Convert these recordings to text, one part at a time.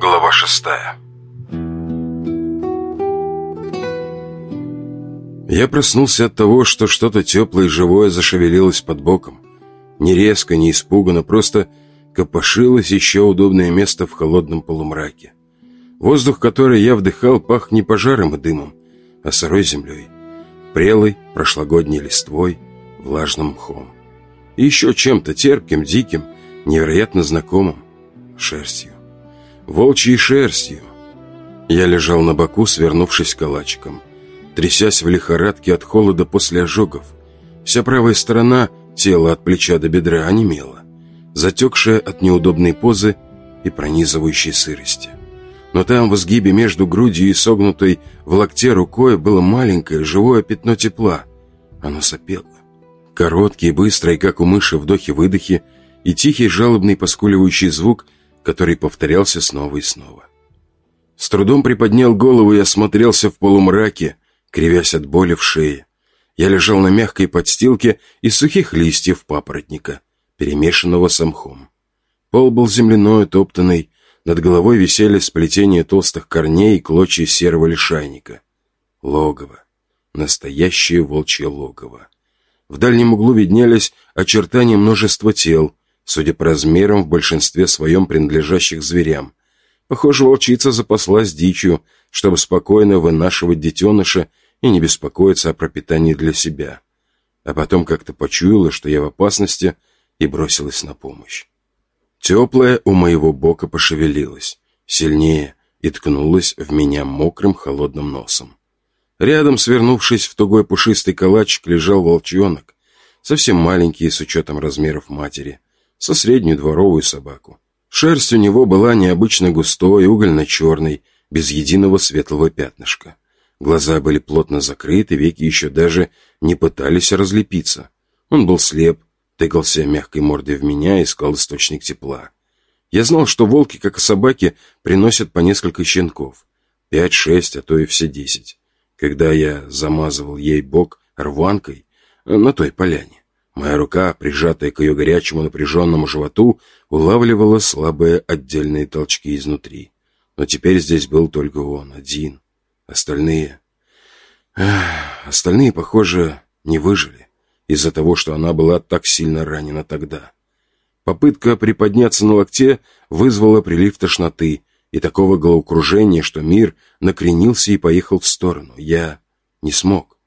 Глава шестая Я проснулся от того, что что-то теплое и живое зашевелилось под боком. Не резко, не испуганно, просто копошилось еще удобное место в холодном полумраке. Воздух, который я вдыхал, пах не пожаром и дымом, а сырой землей, прелой, прошлогодней листвой, влажным мхом. И еще чем-то терпким, диким, невероятно знакомым — шерстью волчьей шерстью. Я лежал на боку, свернувшись калачиком, трясясь в лихорадке от холода после ожогов. Вся правая сторона тела от плеча до бедра онемела, затекшая от неудобной позы и пронизывающей сырости. Но там, в изгибе между грудью и согнутой в локте рукой, было маленькое живое пятно тепла. Оно сопело. Короткий, быстрый, как у мыши, вдохи-выдохи и тихий, жалобный, поскуливающий звук – который повторялся снова и снова. С трудом приподнял голову и осмотрелся в полумраке, кривясь от боли в шее. Я лежал на мягкой подстилке из сухих листьев папоротника, перемешанного с мхом. Пол был земляной, топтанный, над головой висели сплетения толстых корней и клочья серого лишайника. Логово. Настоящее волчье логово. В дальнем углу виднелись очертания множества тел, судя по размерам, в большинстве своем принадлежащих зверям. Похоже, волчица запаслась дичью, чтобы спокойно вынашивать детеныша и не беспокоиться о пропитании для себя. А потом как-то почуяла, что я в опасности, и бросилась на помощь. Теплая у моего бока пошевелилась, сильнее, и ткнулась в меня мокрым холодным носом. Рядом, свернувшись в тугой пушистый калачик, лежал волчонок, совсем маленький с учетом размеров матери со среднюю дворовую собаку. Шерсть у него была необычно густой, угольно-черной, без единого светлого пятнышка. Глаза были плотно закрыты, веки еще даже не пытались разлепиться. Он был слеп, тыкался мягкой мордой в меня искал источник тепла. Я знал, что волки, как и собаки, приносят по несколько щенков. Пять, шесть, а то и все десять. Когда я замазывал ей бок рванкой на той поляне. Моя рука, прижатая к ее горячему напряженному животу, улавливала слабые отдельные толчки изнутри. Но теперь здесь был только он, один. Остальные... Эх, остальные, похоже, не выжили из-за того, что она была так сильно ранена тогда. Попытка приподняться на локте вызвала прилив тошноты и такого головокружения, что мир накренился и поехал в сторону. Я не смог.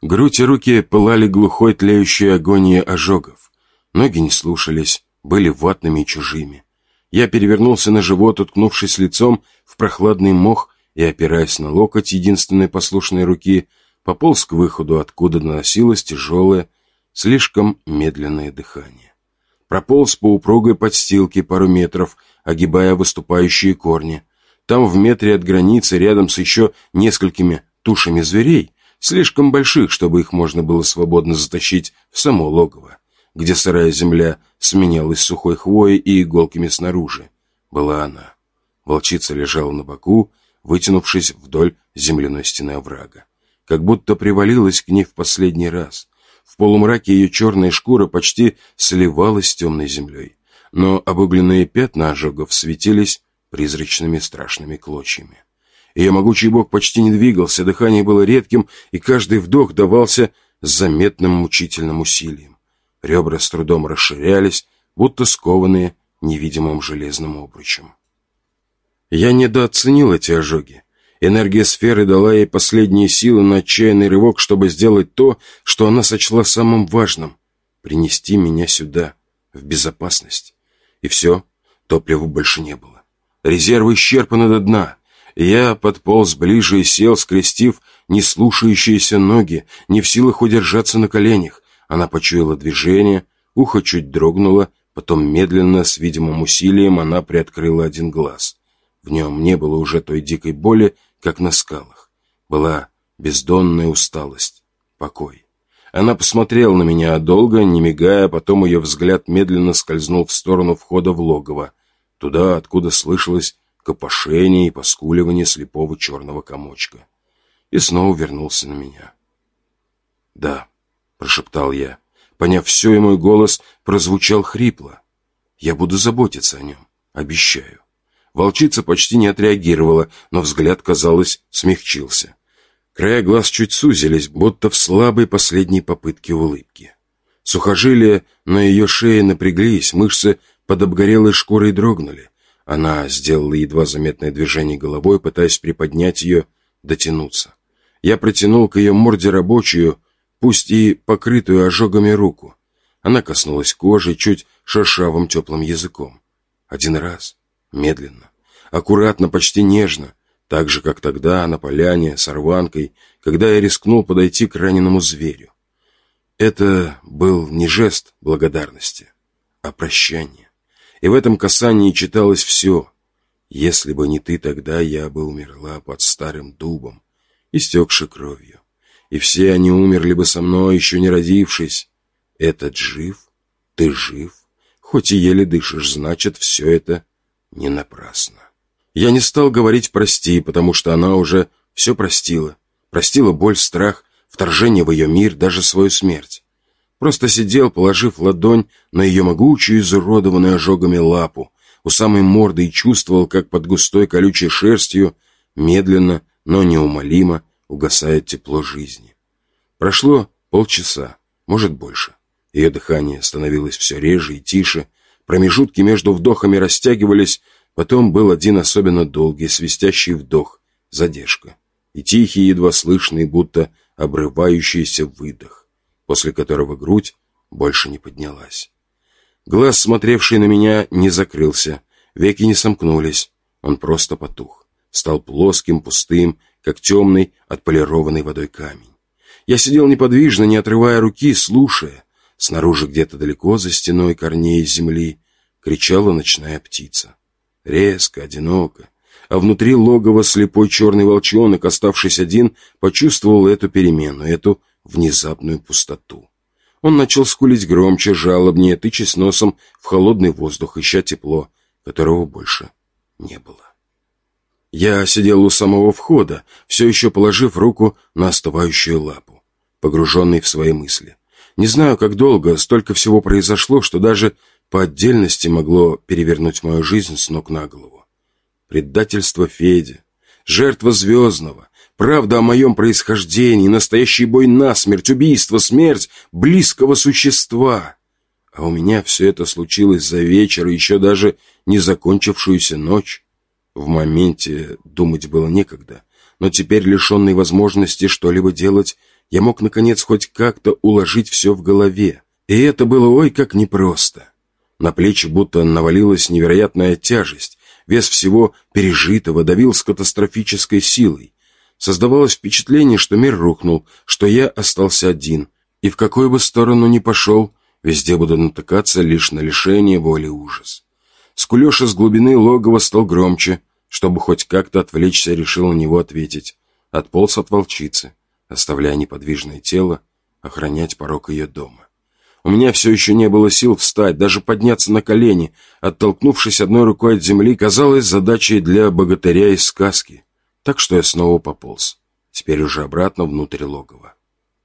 Грудь и руки пылали глухой тлеющей агонией ожогов. Ноги не слушались, были ватными и чужими. Я перевернулся на живот, уткнувшись лицом в прохладный мох и, опираясь на локоть единственной послушной руки, пополз к выходу, откуда доносилось тяжелое, слишком медленное дыхание. Прополз по упругой подстилке пару метров, огибая выступающие корни. Там, в метре от границы, рядом с еще несколькими тушами зверей, слишком больших, чтобы их можно было свободно затащить в само логово, где сырая земля сменялась сухой хвоей и иголками снаружи. Была она. Волчица лежала на боку, вытянувшись вдоль земляной стены оврага. Как будто привалилась к ней в последний раз. В полумраке ее черная шкура почти сливалась с темной землей. Но обугленные пятна ожогов светились призрачными страшными клочьями. Ее могучий бок почти не двигался, дыхание было редким, и каждый вдох давался с заметным мучительным усилием. Ребра с трудом расширялись, будто скованные невидимым железным обручем. Я недооценил эти ожоги. Энергия сферы дала ей последние силы на отчаянный рывок, чтобы сделать то, что она сочла самым важным — принести меня сюда, в безопасность. И все, топлива больше не было. Резервы исчерпаны до дна. Я подполз ближе и сел, скрестив неслушающиеся ноги, не в силах удержаться на коленях. Она почуяла движение, ухо чуть дрогнуло, потом медленно, с видимым усилием, она приоткрыла один глаз. В нем не было уже той дикой боли, как на скалах. Была бездонная усталость, покой. Она посмотрела на меня долго, не мигая, потом ее взгляд медленно скользнул в сторону входа в логово, туда, откуда слышалось копошение и поскуливание слепого черного комочка. И снова вернулся на меня. «Да», — прошептал я. Поняв все, и мой голос прозвучал хрипло. «Я буду заботиться о нем, обещаю. Волчица почти не отреагировала, но взгляд, казалось, смягчился. Края глаз чуть сузились, будто в слабой последней попытке улыбки. Сухожилия на ее шее напряглись, мышцы под обгорелой шкурой дрогнули. Она сделала едва заметное движение головой, пытаясь приподнять ее, дотянуться. Я протянул к ее морде рабочую, пусть и покрытую ожогами руку. Она коснулась кожи чуть шершавым теплым языком. Один раз, медленно, аккуратно, почти нежно, так же, как тогда на поляне с орванкой, когда я рискнул подойти к раненому зверю. Это был не жест благодарности, а прощание. И в этом касании читалось все. Если бы не ты тогда, я бы умерла под старым дубом, истекши кровью. И все они умерли бы со мной, еще не родившись. Этот жив, ты жив, хоть и еле дышишь, значит, все это не напрасно. Я не стал говорить «прости», потому что она уже все простила. Простила боль, страх, вторжение в ее мир, даже свою смерть. Просто сидел, положив ладонь на ее могучую, изуродованную ожогами лапу, у самой морды и чувствовал, как под густой колючей шерстью медленно, но неумолимо угасает тепло жизни. Прошло полчаса, может больше. Ее дыхание становилось все реже и тише, промежутки между вдохами растягивались, потом был один особенно долгий, свистящий вдох, задержка, и тихий, едва слышный, будто обрывающийся выдох, после которого грудь больше не поднялась. Глаз, смотревший на меня, не закрылся, веки не сомкнулись, он просто потух, стал плоским, пустым, как темный, отполированный водой камень. Я сидел неподвижно, не отрывая руки, слушая, Снаружи где-то далеко за стеной корней земли кричала ночная птица. Резко, одиноко. А внутри логова слепой черный волчонок, оставшись один, почувствовал эту перемену, эту внезапную пустоту. Он начал скулить громче, жалобнее, тычась носом в холодный воздух, ища тепло, которого больше не было. Я сидел у самого входа, все еще положив руку на остывающую лапу, погруженный в свои мысли. Не знаю, как долго, столько всего произошло, что даже по отдельности могло перевернуть мою жизнь с ног на голову. Предательство Феди, жертва Звездного, правда о моем происхождении, настоящий бой насмерть, убийство, смерть близкого существа. А у меня все это случилось за вечер, еще даже не закончившуюся ночь. В моменте думать было некогда, но теперь, лишенный возможности что-либо делать, я мог, наконец, хоть как-то уложить все в голове. И это было ой как непросто. На плечи будто навалилась невероятная тяжесть. Вес всего пережитого давил с катастрофической силой. Создавалось впечатление, что мир рухнул, что я остался один. И в какую бы сторону ни пошел, везде буду натыкаться лишь на лишение воли ужас. Скулеж из глубины логова стал громче. Чтобы хоть как-то отвлечься, решил на него ответить. Отполз от волчицы оставляя неподвижное тело охранять порог ее дома. У меня все еще не было сил встать, даже подняться на колени, оттолкнувшись одной рукой от земли, казалось задачей для богатыря из сказки. Так что я снова пополз, теперь уже обратно внутрь логова.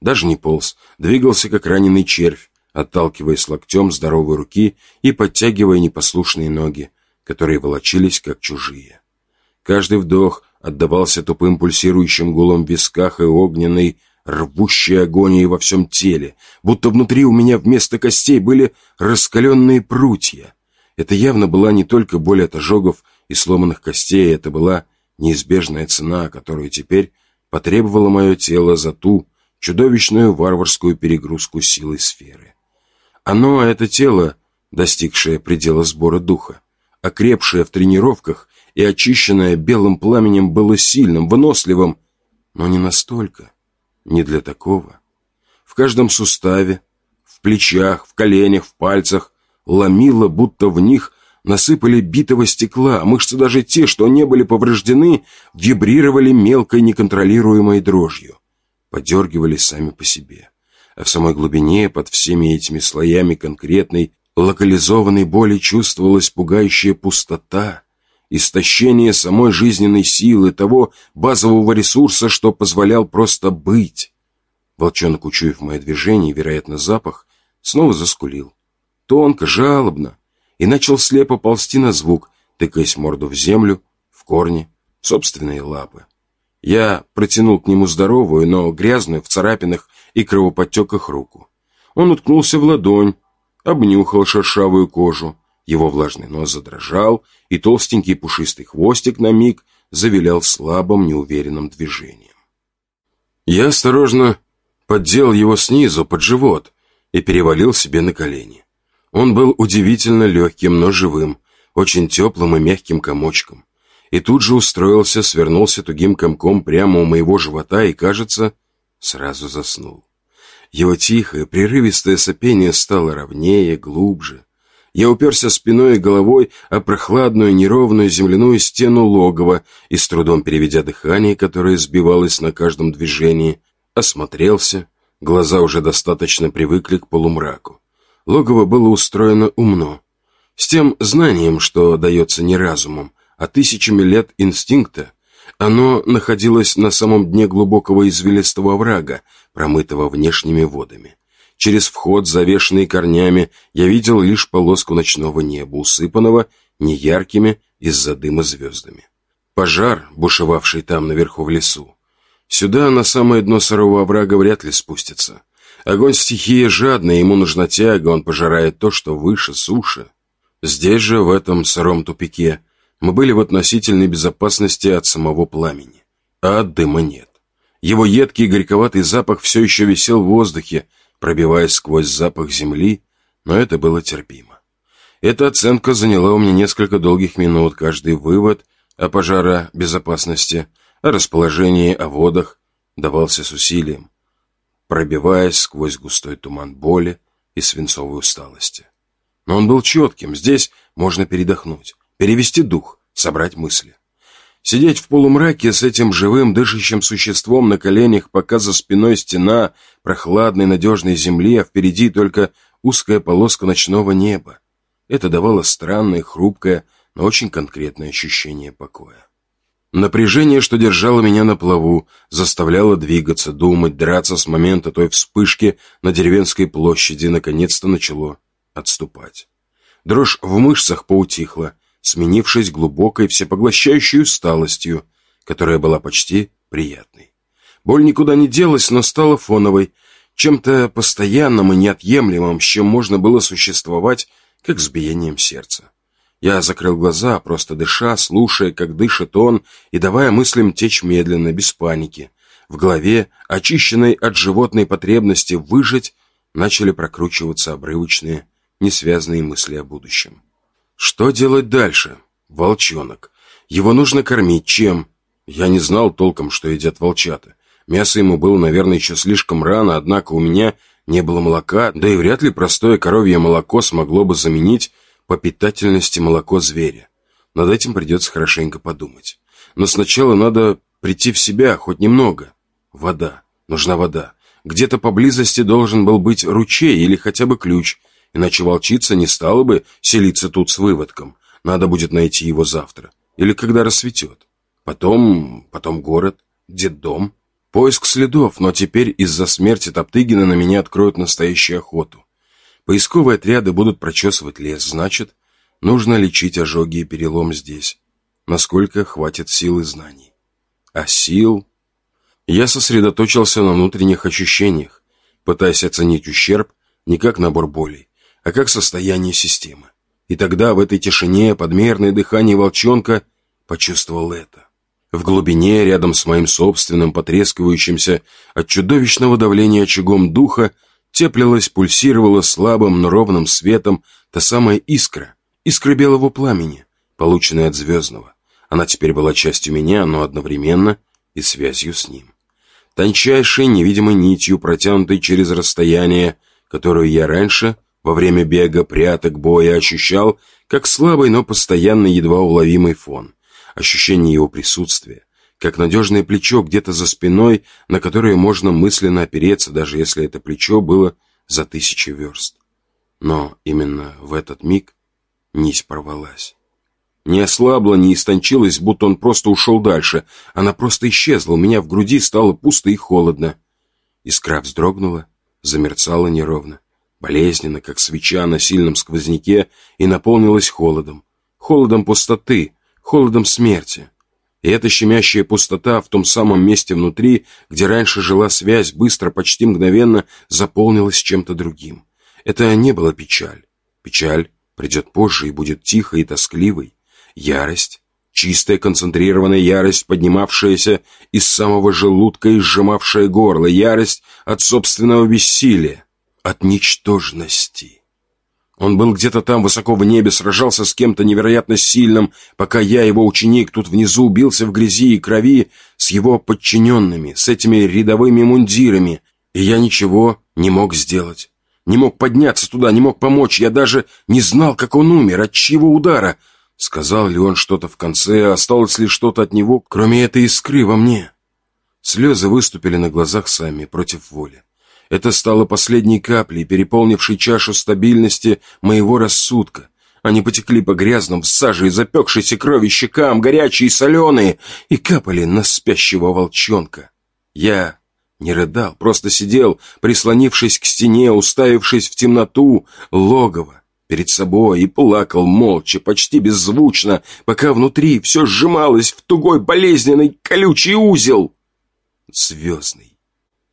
Даже не полз, двигался как раненый червь, отталкиваясь локтем здоровой руки и подтягивая непослушные ноги, которые волочились как чужие. Каждый вдох отдавался тупым пульсирующим гулом в висках и огненной, рвущей агонией во всем теле, будто внутри у меня вместо костей были раскаленные прутья. Это явно была не только боль от ожогов и сломанных костей, это была неизбежная цена, которую теперь потребовало мое тело за ту чудовищную варварскую перегрузку силы сферы. Оно, это тело, достигшее предела сбора духа, окрепшее в тренировках и очищенное белым пламенем было сильным, выносливым, но не настолько, не для такого. В каждом суставе, в плечах, в коленях, в пальцах ломило, будто в них насыпали битого стекла, мышцы даже те, что не были повреждены, вибрировали мелкой неконтролируемой дрожью, подергивались сами по себе. А в самой глубине, под всеми этими слоями конкретной, локализованной боли чувствовалась пугающая пустота, истощение самой жизненной силы, того базового ресурса, что позволял просто быть. Волчонок, учуяв мое движение, вероятно, запах, снова заскулил. Тонко, жалобно, и начал слепо ползти на звук, тыкаясь морду в землю, в корни, в собственные лапы. Я протянул к нему здоровую, но грязную в царапинах и кровоподтеках руку. Он уткнулся в ладонь, обнюхал шершавую кожу, его влажный нос задрожал, и толстенький пушистый хвостик на миг завилял слабым, неуверенным движением. Я осторожно поддел его снизу, под живот, и перевалил себе на колени. Он был удивительно легким, но живым, очень теплым и мягким комочком. И тут же устроился, свернулся тугим комком прямо у моего живота и, кажется, сразу заснул. Его тихое, прерывистое сопение стало ровнее, глубже. Я уперся спиной и головой о прохладную, неровную земляную стену логова и, с трудом переведя дыхание, которое сбивалось на каждом движении, осмотрелся. Глаза уже достаточно привыкли к полумраку. Логово было устроено умно. С тем знанием, что дается не разумом, а тысячами лет инстинкта, оно находилось на самом дне глубокого извилистого оврага, промытого внешними водами. Через вход, завешенный корнями, я видел лишь полоску ночного неба, усыпанного неяркими из-за дыма звездами. Пожар, бушевавший там наверху в лесу. Сюда, на самое дно сырого оврага, вряд ли спустится. Огонь стихии жадный, ему нужна тяга, он пожирает то, что выше, суше. Здесь же, в этом сыром тупике, мы были в относительной безопасности от самого пламени, а от дыма нет. Его едкий горьковатый запах все еще висел в воздухе, пробиваясь сквозь запах земли, но это было терпимо. Эта оценка заняла у меня несколько долгих минут, каждый вывод о пожара безопасности, о расположении, о водах давался с усилием, пробиваясь сквозь густой туман боли и свинцовой усталости. Но он был четким, здесь можно передохнуть, перевести дух, собрать мысли. Сидеть в полумраке с этим живым, дышащим существом на коленях, пока за спиной стена прохладной, надежной земли, а впереди только узкая полоска ночного неба. Это давало странное, хрупкое, но очень конкретное ощущение покоя. Напряжение, что держало меня на плаву, заставляло двигаться, думать, драться с момента той вспышки на деревенской площади, наконец-то начало отступать. Дрожь в мышцах поутихла, сменившись глубокой всепоглощающей усталостью, которая была почти приятной. Боль никуда не делась, но стала фоновой, чем-то постоянным и неотъемлемым, с чем можно было существовать, как с биением сердца. Я закрыл глаза, просто дыша, слушая, как дышит он, и давая мыслям течь медленно, без паники. В голове, очищенной от животной потребности выжить, начали прокручиваться обрывочные, несвязанные мысли о будущем. Что делать дальше? Волчонок. Его нужно кормить чем? Я не знал толком, что едят волчата. Мясо ему было, наверное, еще слишком рано, однако у меня не было молока, да и вряд ли простое коровье молоко смогло бы заменить по питательности молоко зверя. Над этим придется хорошенько подумать. Но сначала надо прийти в себя хоть немного. Вода. Нужна вода. Где-то поблизости должен был быть ручей или хотя бы ключ – Иначе волчица не стала бы селиться тут с выводком. Надо будет найти его завтра. Или когда рассветет. Потом... потом город, детдом. Поиск следов, но теперь из-за смерти Топтыгина на меня откроют настоящую охоту. Поисковые отряды будут прочесывать лес, значит, нужно лечить ожоги и перелом здесь. Насколько хватит сил и знаний. А сил... Я сосредоточился на внутренних ощущениях, пытаясь оценить ущерб не как набор болей, а как состояние системы. И тогда в этой тишине подмерное дыхание волчонка почувствовал это. В глубине, рядом с моим собственным потрескивающимся от чудовищного давления очагом духа, теплилась, пульсировала слабым, но ровным светом та самая искра, искра белого пламени, полученная от звездного. Она теперь была частью меня, но одновременно и связью с ним. Тончайшей невидимой нитью, протянутой через расстояние, которую я раньше во время бега, пряток, боя ощущал, как слабый, но постоянно едва уловимый фон. Ощущение его присутствия, как надежное плечо где-то за спиной, на которое можно мысленно опереться, даже если это плечо было за тысячи верст. Но именно в этот миг нить порвалась. Не ослабла, не истончилась, будто он просто ушел дальше. Она просто исчезла, у меня в груди стало пусто и холодно. Искра вздрогнула, замерцала неровно болезненно, как свеча на сильном сквозняке, и наполнилась холодом. холодом пустоты, холодом смерти. И эта щемящая пустота в том самом месте внутри, где раньше жила связь, быстро, почти мгновенно заполнилась чем-то другим. Это не была печаль. Печаль придет позже и будет тихой и тоскливой. Ярость, чистая концентрированная ярость, поднимавшаяся из самого желудка и сжимавшая горло, ярость от собственного бессилия, от ничтожности. Он был где-то там, высоко в небе, сражался с кем-то невероятно сильным, пока я, его ученик, тут внизу бился в грязи и крови с его подчиненными, с этими рядовыми мундирами, и я ничего не мог сделать. Не мог подняться туда, не мог помочь, я даже не знал, как он умер, от чьего удара. Сказал ли он что-то в конце, осталось ли что-то от него, кроме этой искры во мне? Слезы выступили на глазах сами, против воли. Это стало последней каплей, переполнившей чашу стабильности моего рассудка. Они потекли по грязным, саже и запекшейся крови щекам, горячие и соленые, и капали на спящего волчонка. Я не рыдал, просто сидел, прислонившись к стене, уставившись в темноту логова перед собой и плакал молча, почти беззвучно, пока внутри все сжималось в тугой болезненный колючий узел. Звездный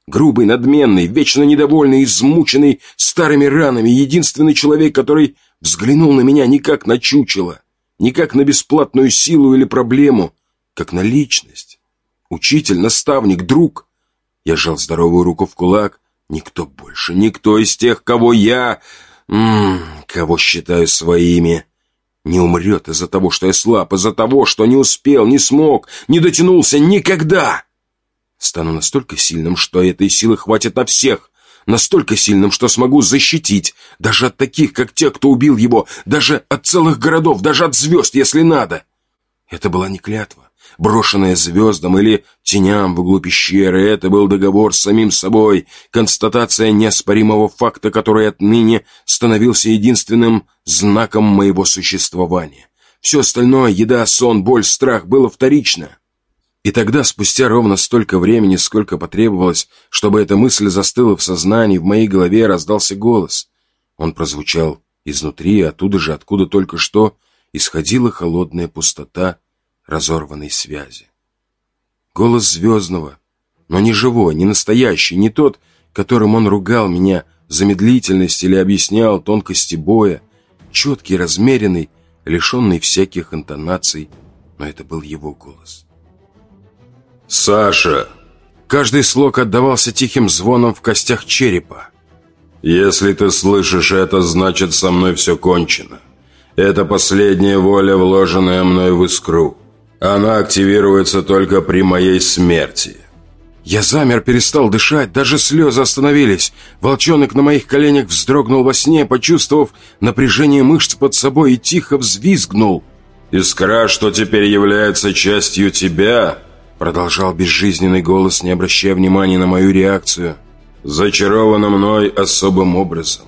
Грубый, надменный, вечно недовольный, измученный старыми ранами, единственный человек, который взглянул на меня не как на чучело, не как на бесплатную силу или проблему, как на личность. Учитель, наставник, друг. Я сжал здоровую руку в кулак. Никто больше, никто из тех, кого я... М -м, кого считаю своими, не умрет из-за того, что я слаб, из-за того, что не успел, не смог, не дотянулся никогда. Стану настолько сильным, что этой силы хватит на всех. Настолько сильным, что смогу защитить. Даже от таких, как те, кто убил его. Даже от целых городов. Даже от звезд, если надо. Это была не клятва, брошенная звездам или теням в углу пещеры. Это был договор с самим собой. Констатация неоспоримого факта, который отныне становился единственным знаком моего существования. Все остальное, еда, сон, боль, страх, было вторично. И тогда, спустя ровно столько времени, сколько потребовалось, чтобы эта мысль застыла в сознании, в моей голове раздался голос. Он прозвучал изнутри, оттуда же, откуда только что исходила холодная пустота разорванной связи. Голос Звездного, но не живой, не настоящий, не тот, которым он ругал меня за медлительность или объяснял тонкости боя, четкий, размеренный, лишенный всяких интонаций, но это был его голос. «Саша!» Каждый слог отдавался тихим звоном в костях черепа. «Если ты слышишь это, значит, со мной все кончено. Это последняя воля, вложенная мной в искру. Она активируется только при моей смерти». Я замер, перестал дышать, даже слезы остановились. Волчонок на моих коленях вздрогнул во сне, почувствовав напряжение мышц под собой и тихо взвизгнул. «Искра, что теперь является частью тебя, Продолжал безжизненный голос, не обращая внимания на мою реакцию. «Зачарована мной особым образом.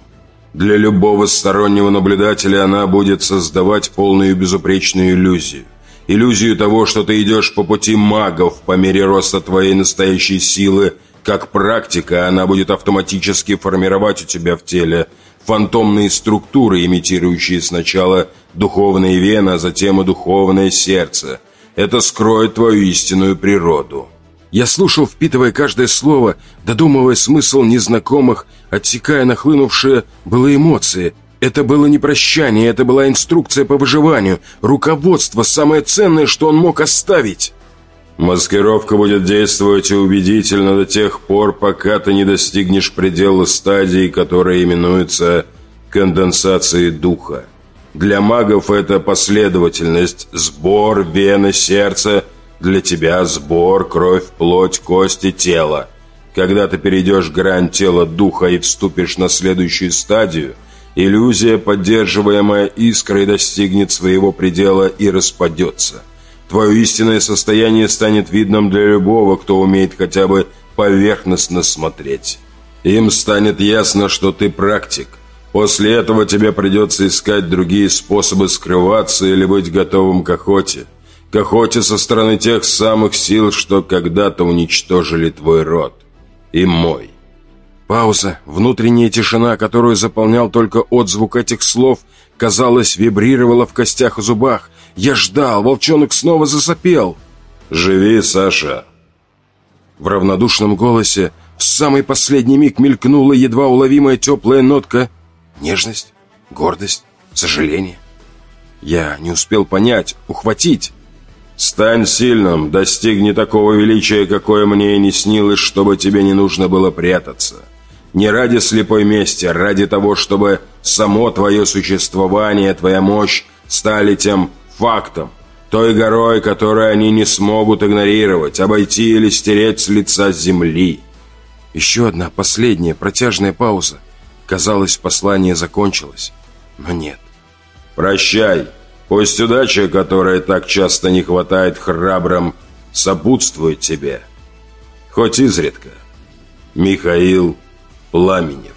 Для любого стороннего наблюдателя она будет создавать полную безупречную иллюзию. Иллюзию того, что ты идешь по пути магов по мере роста твоей настоящей силы. Как практика, она будет автоматически формировать у тебя в теле фантомные структуры, имитирующие сначала духовные вены, а затем и духовное сердце – это скроет твою истинную природу. Я слушал, впитывая каждое слово, додумывая смысл незнакомых, отсекая нахлынувшие было эмоции. Это было не прощание, это была инструкция по выживанию, руководство, самое ценное, что он мог оставить. Маскировка будет действовать убедительно до тех пор, пока ты не достигнешь предела стадии, которая именуется конденсацией духа. Для магов это последовательность, сбор, вены, сердце. Для тебя сбор, кровь, плоть, кости, тело. Когда ты перейдешь грань тела духа и вступишь на следующую стадию, иллюзия, поддерживаемая искрой, достигнет своего предела и распадется. Твое истинное состояние станет видным для любого, кто умеет хотя бы поверхностно смотреть. Им станет ясно, что ты практик, После этого тебе придется искать другие способы скрываться или быть готовым к охоте. К охоте со стороны тех самых сил, что когда-то уничтожили твой род. И мой. Пауза, внутренняя тишина, которую заполнял только отзвук этих слов, казалось, вибрировало в костях и зубах. Я ждал, волчонок снова засопел. «Живи, Саша!» В равнодушном голосе в самый последний миг мелькнула едва уловимая теплая нотка. Нежность, гордость, сожаление. Я не успел понять, ухватить. «Стань сильным, достигни такого величия, какое мне и не снилось, чтобы тебе не нужно было прятаться. Не ради слепой мести, а ради того, чтобы само твое существование, твоя мощь стали тем фактом, той горой, которую они не смогут игнорировать, обойти или стереть с лица земли». Еще одна последняя протяжная пауза. Казалось, послание закончилось, но нет. «Прощай!» Пусть удача, которой так часто не хватает храбрым, сопутствует тебе. Хоть изредка. Михаил Пламенев